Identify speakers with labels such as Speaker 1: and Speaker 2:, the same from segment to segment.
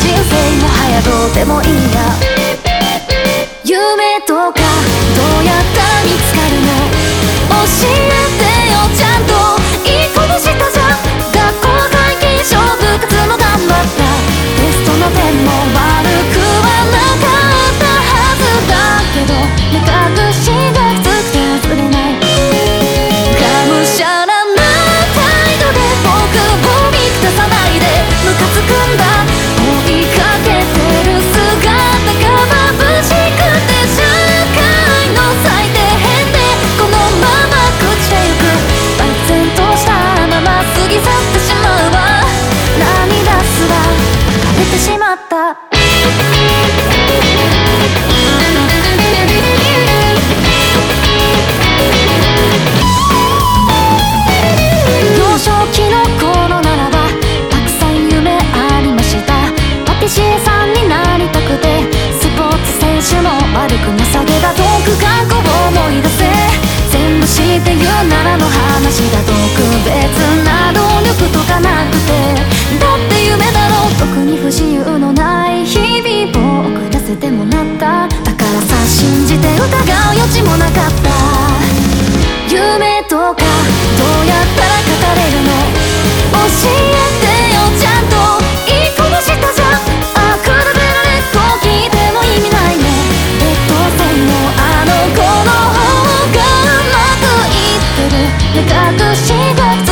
Speaker 1: 人生もはやどうでもいいや夢とかどうやったら見つかるの？教えてよちゃんと。いい子でしたじゃん学校最近勝負勝つも頑張った。テストの点も悪くはなかったはずだけど目隠しがならの話だ特別な能力とかなくて。だって夢だろ特に不自由のない日々を送らせてもらった。だからさ信じて疑う余地もなかった。夢とか。高くしぶ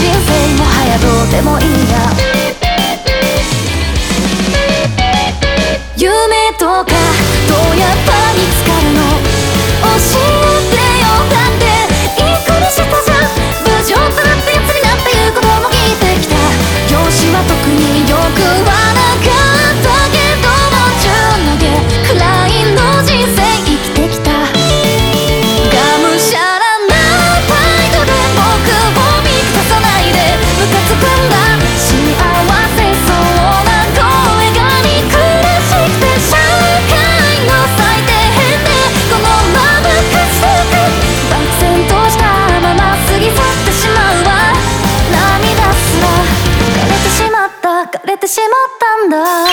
Speaker 1: 生もはやどうでもいいや 다.